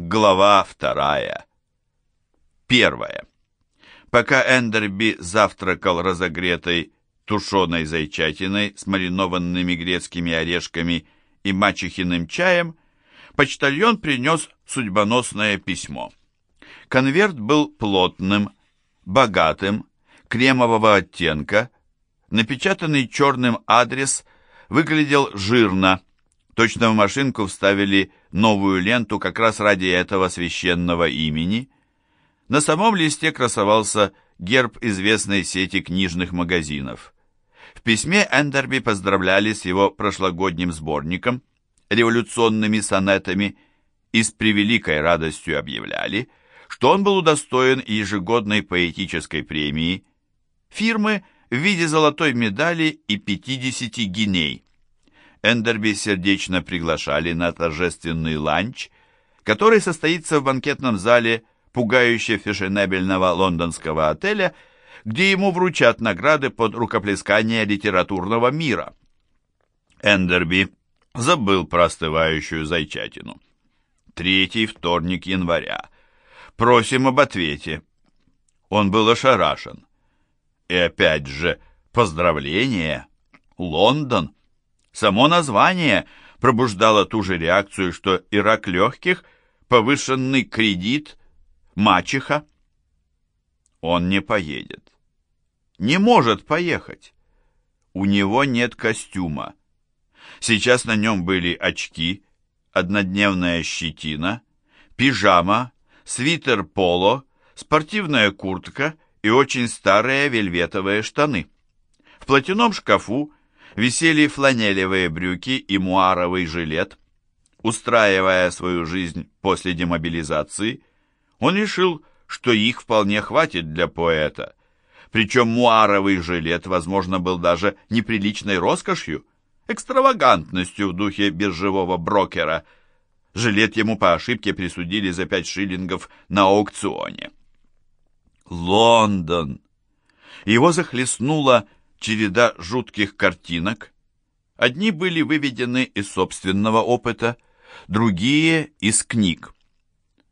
Глава вторая. Первая. Пока Эндерби завтракал разогретой тушеной зайчатиной с маринованными грецкими орешками и мачехиным чаем, почтальон принес судьбоносное письмо. Конверт был плотным, богатым, кремового оттенка, напечатанный черным адрес выглядел жирно, точно в машинку вставили новую ленту как раз ради этого священного имени. На самом листе красовался герб известной сети книжных магазинов. В письме Эндерби поздравляли с его прошлогодним сборником, революционными сонетами, и с превеликой радостью объявляли, что он был удостоен ежегодной поэтической премии фирмы в виде золотой медали и 50 гиней. Эндерби сердечно приглашали на торжественный ланч, который состоится в банкетном зале пугающе фешенебельного лондонского отеля, где ему вручат награды под рукоплескание литературного мира. Эндерби забыл про остывающую зайчатину. Третий вторник января. Просим об ответе. Он был ошарашен. И опять же, поздравление. Лондон. Само название пробуждало ту же реакцию, что и рак легких, повышенный кредит, мачеха. Он не поедет. Не может поехать. У него нет костюма. Сейчас на нем были очки, однодневная щетина, пижама, свитер поло, спортивная куртка и очень старые вельветовые штаны. В платяном шкафу висели фланелевые брюки и муаровый жилет. Устраивая свою жизнь после демобилизации, он решил, что их вполне хватит для поэта. Причем муаровый жилет, возможно, был даже неприличной роскошью, экстравагантностью в духе биржевого брокера. Жилет ему по ошибке присудили за пять шиллингов на аукционе. Лондон! Его захлестнула череда жутких картинок. Одни были выведены из собственного опыта, другие — из книг.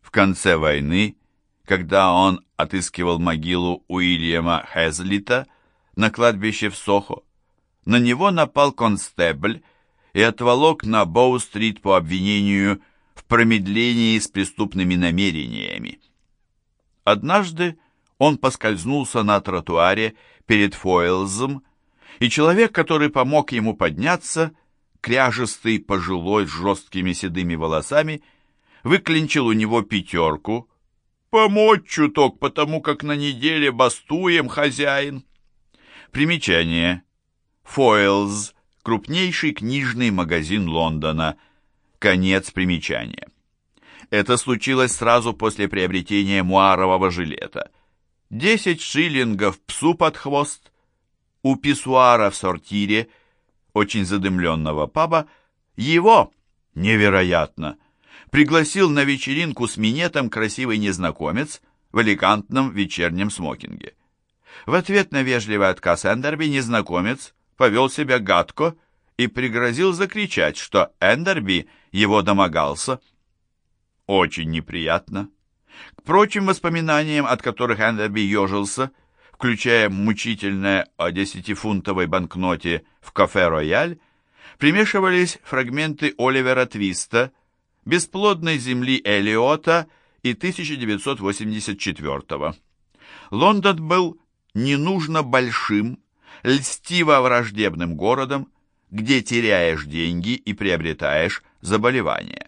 В конце войны, когда он отыскивал могилу Уильяма Хезлита на кладбище в Сохо, на него напал констебль и отволок на Боу-стрит по обвинению в промедлении с преступными намерениями. Однажды он поскользнулся на тротуаре перед Фойлзом, и человек, который помог ему подняться, кряжестый, пожилой, с жесткими седыми волосами, выклинчил у него пятерку. «Помочь чуток, потому как на неделе бастуем, хозяин!» Примечание. Фойлз – крупнейший книжный магазин Лондона. Конец примечания. Это случилось сразу после приобретения муарового жилета – Десять шиллингов псу под хвост. У писсуара в сортире, очень задымленного паба, его, невероятно, пригласил на вечеринку с минетом красивый незнакомец в элегантном вечернем смокинге. В ответ на вежливый отказ Эндерби незнакомец повел себя гадко и пригрозил закричать, что Эндерби его домогался. Очень неприятно. К прочим воспоминаниям, от которых Эндерби ежился, включая мучительное о десятифунтовой банкноте в кафе «Рояль», примешивались фрагменты Оливера Твиста, «Бесплодной земли Элиота» и 1984 -го. Лондон был ненужно большим, льстиво враждебным городом, где теряешь деньги и приобретаешь заболевания.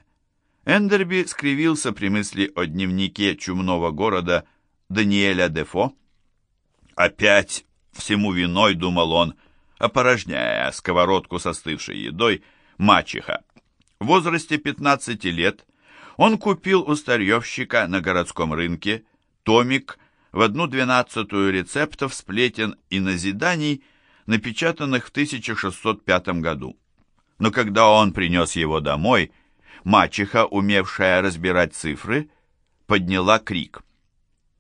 Эндерби скривился при мысли о дневнике чумного города Даниэля Дефо. «Опять всему виной», — думал он, опорожняя сковородку со остывшей едой, мачеха. В возрасте 15 лет он купил у старьевщика на городском рынке томик в одну двенадцатую рецептов, сплетен и назиданий, напечатанных в 1605 году. Но когда он принес его домой, Мачеха, умевшая разбирать цифры, подняла крик.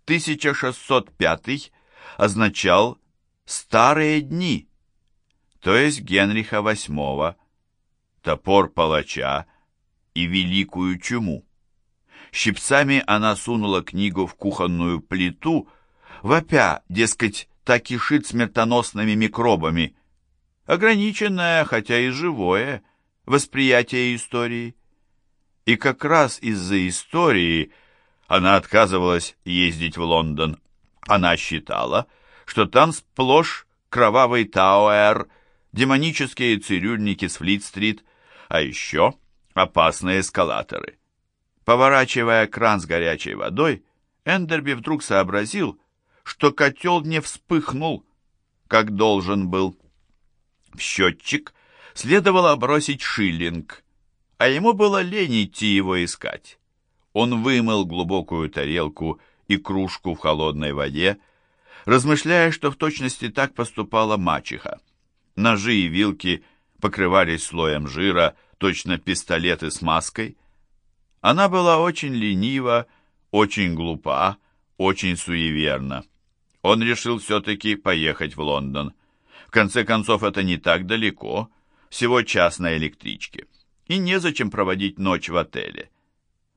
1605 означал «старые дни», то есть Генриха VIII, топор палача и великую чуму. Щипцами она сунула книгу в кухонную плиту, вопя, дескать, так кишит смертоносными микробами. Ограниченное, хотя и живое, восприятие истории. И как раз из-за истории она отказывалась ездить в Лондон. Она считала, что там сплошь кровавый Тауэр, демонические цирюльники с Флит-стрит, а еще опасные эскалаторы. Поворачивая кран с горячей водой, Эндерби вдруг сообразил, что котел не вспыхнул, как должен был. В счетчик следовало бросить шиллинг, а ему было лень идти его искать. Он вымыл глубокую тарелку и кружку в холодной воде, размышляя, что в точности так поступала мачеха. Ножи и вилки покрывались слоем жира, точно пистолеты с маской. Она была очень ленива, очень глупа, очень суеверна. Он решил все-таки поехать в Лондон. В конце концов, это не так далеко, всего час на электричке. И незачем проводить ночь в отеле.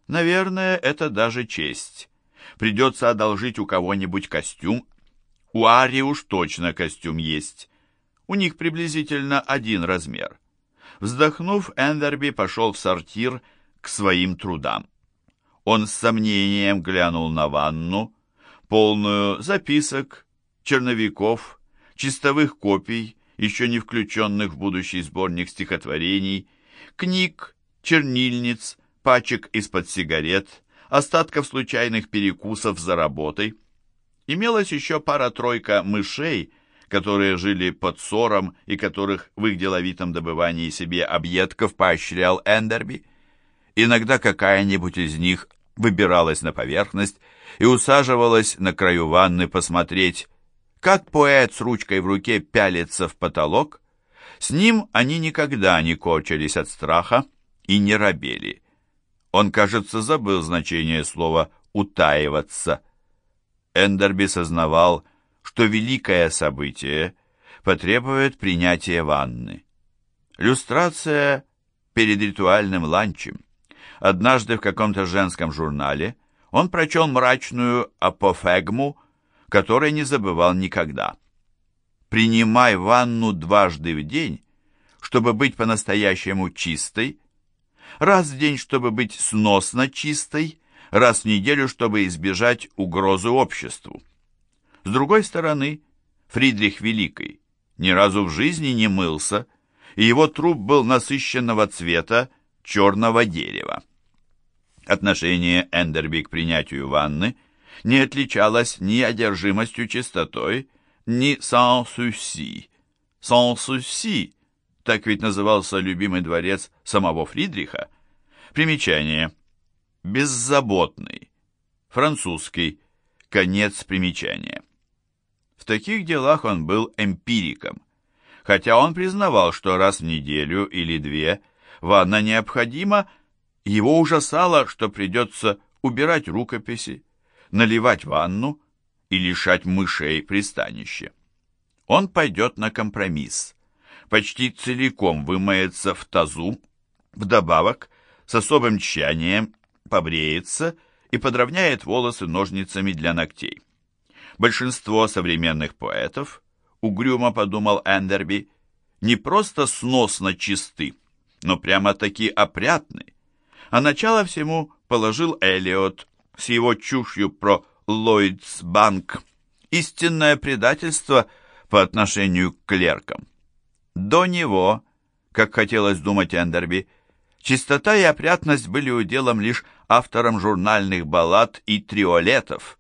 Наверное, это даже честь. Придется одолжить у кого-нибудь костюм. У Ари уж точно костюм есть. У них приблизительно один размер. Вздохнув, Эндерби пошел в сортир к своим трудам. Он с сомнением глянул на ванну, полную записок, черновиков, чистовых копий, еще не включенных в будущий сборник стихотворений, книг, чернильниц, пачек из-под сигарет, остатков случайных перекусов за работой. Имелась еще пара-тройка мышей, которые жили под ссором и которых в их деловитом добывании себе объедков поощрял Эндерби. Иногда какая-нибудь из них выбиралась на поверхность и усаживалась на краю ванны посмотреть, как поэт с ручкой в руке пялится в потолок. С ним они никогда не корчились от страха и не робели. Он, кажется, забыл значение слова «утаиваться». Эндерби сознавал, что великое событие потребует принятия ванны. Люстрация перед ритуальным ланчем. Однажды в каком-то женском журнале он прочел мрачную апофегму, которой не забывал никогда. «Принимай ванну дважды в день, чтобы быть по-настоящему чистой, раз в день, чтобы быть сносно чистой, раз в неделю, чтобы избежать угрозы обществу». С другой стороны, Фридрих Великий ни разу в жизни не мылся, и его труп был насыщенного цвета черного дерева. Отношение Эндерби к принятию ванны не отличалось ни одержимостью чистотой, ни сан-суси. Сан-суси, так ведь назывался любимый дворец самого Фридриха. Примечание. Беззаботный. Французский. Конец примечания. В таких делах он был эмпириком, хотя он признавал, что раз в неделю или две ванна необходима, его ужасало, что придется убирать рукописи, наливать ванну и лишать мышей пристанище. Он пойдет на компромисс, почти целиком вымоется в тазу, вдобавок с особым тщанием побреется и подровняет волосы ножницами для ногтей. Большинство современных поэтов, угрюмо подумал Эндерби, не просто сносно чисты, но прямо-таки опрятны, а начало всему положил Элиот с его чушью про Ллойдс Банк. Истинное предательство по отношению к клеркам. До него, как хотелось думать Эндерби, чистота и опрятность были уделом лишь авторам журнальных баллад и триолетов.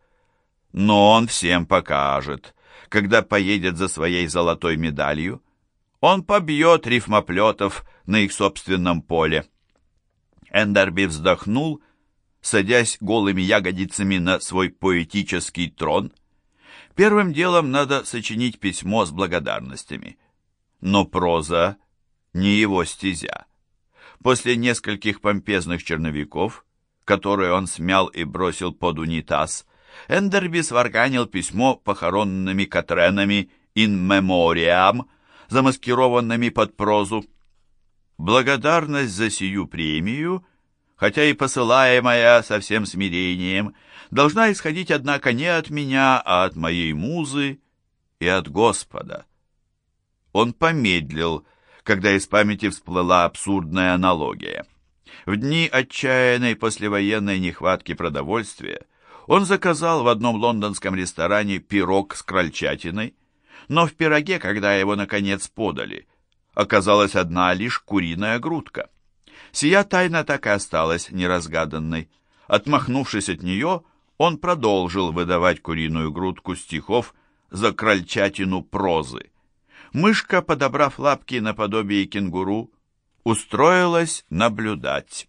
Но он всем покажет, когда поедет за своей золотой медалью. Он побьет рифмоплетов на их собственном поле. Эндерби вздохнул, садясь голыми ягодицами на свой поэтический трон. Первым делом надо сочинить письмо с благодарностями. Но проза не его стезя. После нескольких помпезных черновиков, которые он смял и бросил под унитаз, Эндерби сварганил письмо похоронными катренами «in memoriam», замаскированными под прозу. Благодарность за сию премию хотя и посылаемая со всем смирением, должна исходить, однако, не от меня, а от моей музы и от Господа. Он помедлил, когда из памяти всплыла абсурдная аналогия. В дни отчаянной послевоенной нехватки продовольствия он заказал в одном лондонском ресторане пирог с крольчатиной, но в пироге, когда его наконец подали, оказалась одна лишь куриная грудка. Сия тайна так и осталась неразгаданной. Отмахнувшись от нее, он продолжил выдавать куриную грудку стихов за крольчатину прозы. Мышка, подобрав лапки наподобие кенгуру, устроилась наблюдать.